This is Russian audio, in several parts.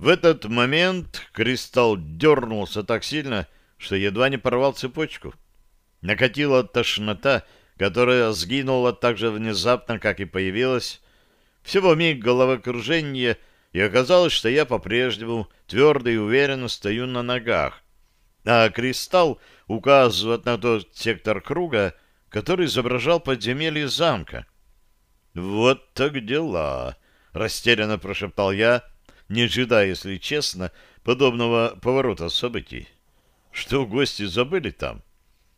В этот момент кристалл дернулся так сильно, что едва не порвал цепочку. Накатила тошнота, которая сгинула так же внезапно, как и появилась. Всего миг головокружения, и оказалось, что я по-прежнему твердо и уверенно стою на ногах. А кристалл указывает на тот сектор круга, который изображал подземелье замка. «Вот так дела!» — растерянно прошептал я, не ожидая, если честно, подобного поворота событий. Что гости забыли там?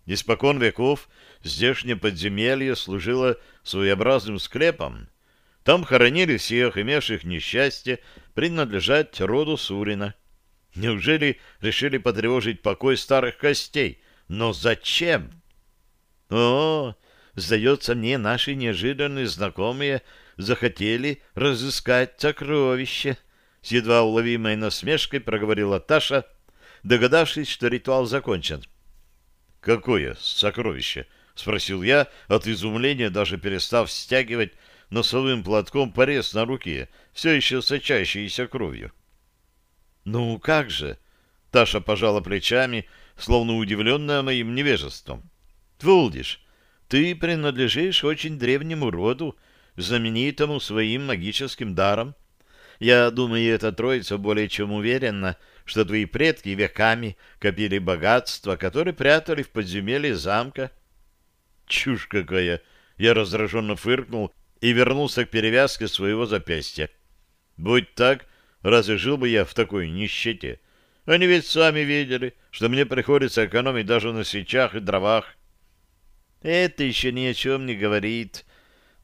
Испокон веков здешнее подземелье служило своеобразным склепом. Там хоронили всех, имевших несчастье принадлежать роду Сурина. Неужели решили потревожить покой старых костей? Но зачем? О, сдается мне, наши неожиданные знакомые захотели разыскать сокровище. С едва уловимой насмешкой проговорила Таша, догадавшись, что ритуал закончен. «Какое сокровище?» — спросил я, от изумления даже перестав стягивать носовым платком порез на руке, все еще сочащийся кровью. «Ну как же?» — Таша пожала плечами, словно удивленная моим невежеством. «Твулдиш, ты принадлежишь очень древнему роду, знаменитому своим магическим даром. Я думаю, эта троица более чем уверена, что твои предки веками копили богатство, которое прятали в подземелье замка. Чушь какая! Я раздраженно фыркнул и вернулся к перевязке своего запястья. Будь так, разве жил бы я в такой нищете? Они ведь сами видели, что мне приходится экономить даже на свечах и дровах. Это еще ни о чем не говорит.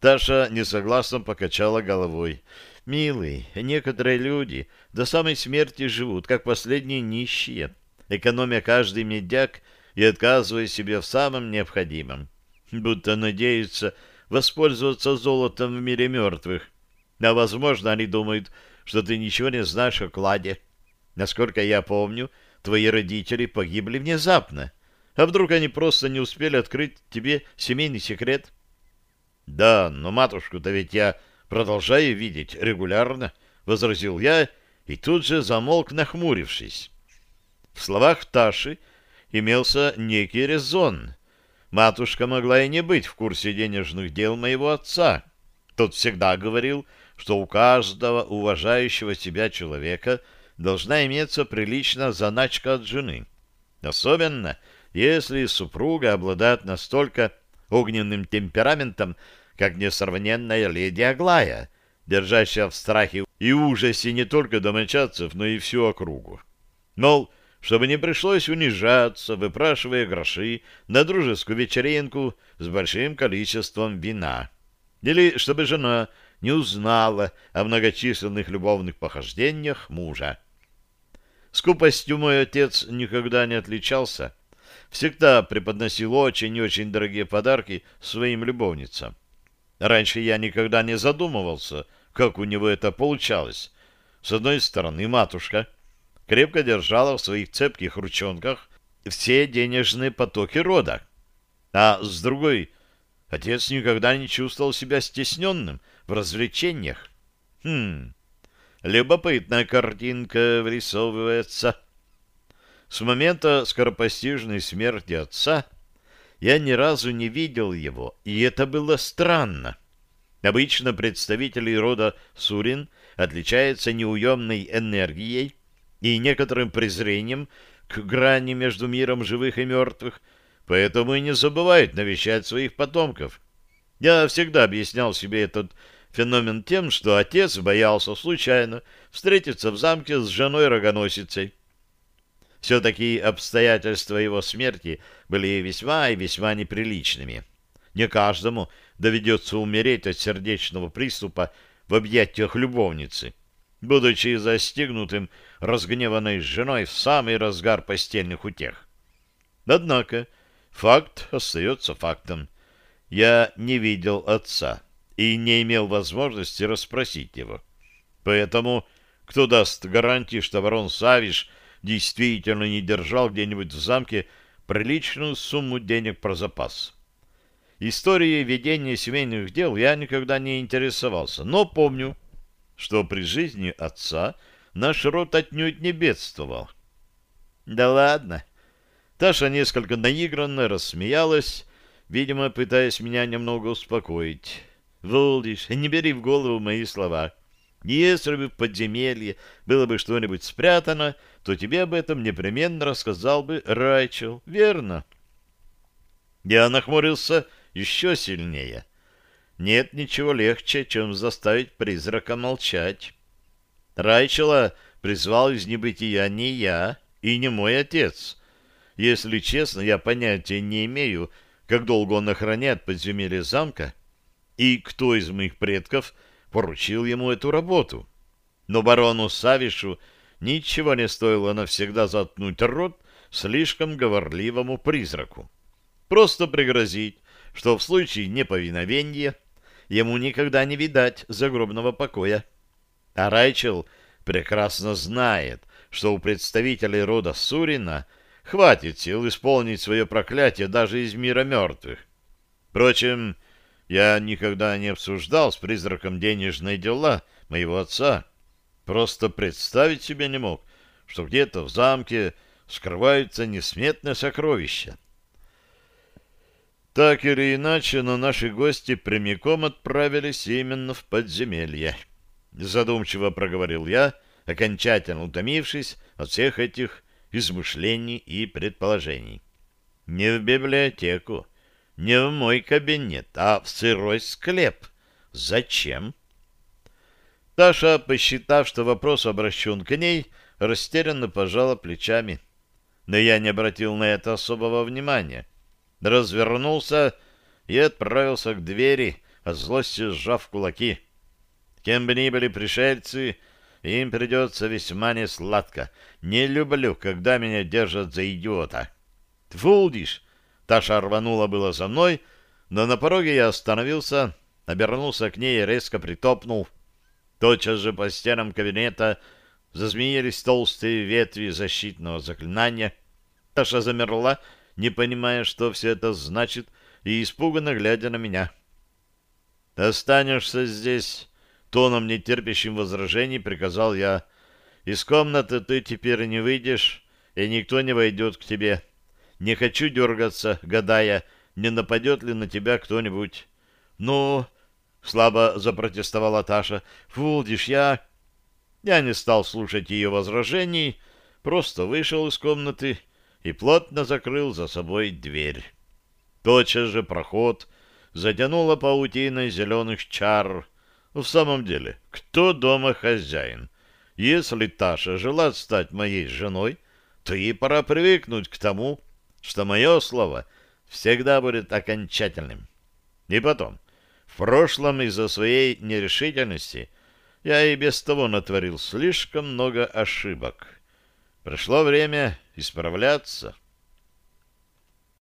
Таша несогласно покачала головой. Милый, некоторые люди до самой смерти живут, как последние нищие, экономя каждый медяк и отказывая себе в самом необходимом, будто надеются воспользоваться золотом в мире мертвых. А, возможно, они думают, что ты ничего не знаешь о кладе. Насколько я помню, твои родители погибли внезапно. А вдруг они просто не успели открыть тебе семейный секрет? Да, но матушку-то ведь я продолжаю видеть регулярно, — возразил я и тут же замолк, нахмурившись. В словах Таши имелся некий резон. Матушка могла и не быть в курсе денежных дел моего отца. Тот всегда говорил, что у каждого уважающего себя человека должна иметься приличная заначка от жены. Особенно, если супруга обладает настолько огненным темпераментом, как несравненная леди Аглая, держащая в страхе и ужасе не только домочадцев, но и всю округу. Мол, чтобы не пришлось унижаться, выпрашивая гроши на дружескую вечеринку с большим количеством вина. Или чтобы жена не узнала о многочисленных любовных похождениях мужа. Скупостью мой отец никогда не отличался, всегда преподносил очень и очень дорогие подарки своим любовницам. Раньше я никогда не задумывался, как у него это получалось. С одной стороны, матушка крепко держала в своих цепких ручонках все денежные потоки рода, а с другой, отец никогда не чувствовал себя стесненным в развлечениях. Хм, любопытная картинка вырисовывается. С момента скоропостижной смерти отца я ни разу не видел его, и это было странно. Обычно представители рода Сурин отличаются неуемной энергией и некоторым презрением к грани между миром живых и мертвых, поэтому и не забывают навещать своих потомков. Я всегда объяснял себе этот феномен тем, что отец боялся случайно встретиться в замке с женой-рогоносицей, все-таки обстоятельства его смерти были весьма и весьма неприличными. Не каждому доведется умереть от сердечного приступа в объятиях любовницы, будучи застигнутым разгневанной женой в самый разгар постельных утех. Однако факт остается фактом. Я не видел отца и не имел возможности расспросить его. Поэтому кто даст гарантии, что барон Савиш действительно не держал где-нибудь в замке приличную сумму денег про запас. Историей ведения семейных дел я никогда не интересовался, но помню, что при жизни отца наш род отнюдь не бедствовал. Да ладно. Таша несколько наигранно рассмеялась, видимо, пытаясь меня немного успокоить. Волдиш, не бери в голову мои слова. Если бы в подземелье было бы что-нибудь спрятано, то тебе об этом непременно рассказал бы Райчел, верно? Я нахмурился еще сильнее. Нет ничего легче, чем заставить призрака молчать. Райчела призвал из небытия не я и не мой отец. Если честно, я понятия не имею, как долго он охраняет подземелье замка, и кто из моих предков поручил ему эту работу. Но барону Савишу ничего не стоило навсегда заткнуть рот слишком говорливому призраку. Просто пригрозить, что в случае неповиновения ему никогда не видать загробного покоя. А Райчел прекрасно знает, что у представителей рода Сурина хватит сил исполнить свое проклятие даже из мира мертвых. Впрочем, я никогда не обсуждал с призраком денежные дела моего отца. Просто представить себе не мог, что где-то в замке скрываются несметные сокровища. Так или иначе, но наши гости прямиком отправились именно в подземелье. Задумчиво проговорил я, окончательно утомившись от всех этих измышлений и предположений. Не в библиотеку, не в мой кабинет, а в сырой склеп. Зачем? Таша, посчитав, что вопрос обращен к ней, растерянно пожала плечами. Но я не обратил на это особого внимания. Развернулся и отправился к двери, от злости сжав кулаки. Кем бы ни были пришельцы, им придется весьма несладко. Не люблю, когда меня держат за идиота. Фулдиш! Таша рванула было за мной, но на пороге я остановился, обернулся к ней и резко притопнул. Тотчас же по стенам кабинета зазмеились толстые ветви защитного заклинания. Таша замерла, не понимая, что все это значит, и испуганно глядя на меня. «Ты останешься здесь», — тоном нетерпящим возражений приказал я. «Из комнаты ты теперь не выйдешь, и никто не войдет к тебе. Не хочу дергаться, гадая, не нападет ли на тебя кто-нибудь. Ну, слабо запротестовала Таша. Фулдиш, я... Я не стал слушать ее возражений, просто вышел из комнаты и плотно закрыл за собой дверь. Тотчас же проход затянуло паутиной зеленых чар. В самом деле, кто дома хозяин? Если Таша желает стать моей женой, то ей пора привыкнуть к тому, что мое слово всегда будет окончательным. И потом, в прошлом из-за своей нерешительности я и без того натворил слишком много ошибок. Пришло время исправляться.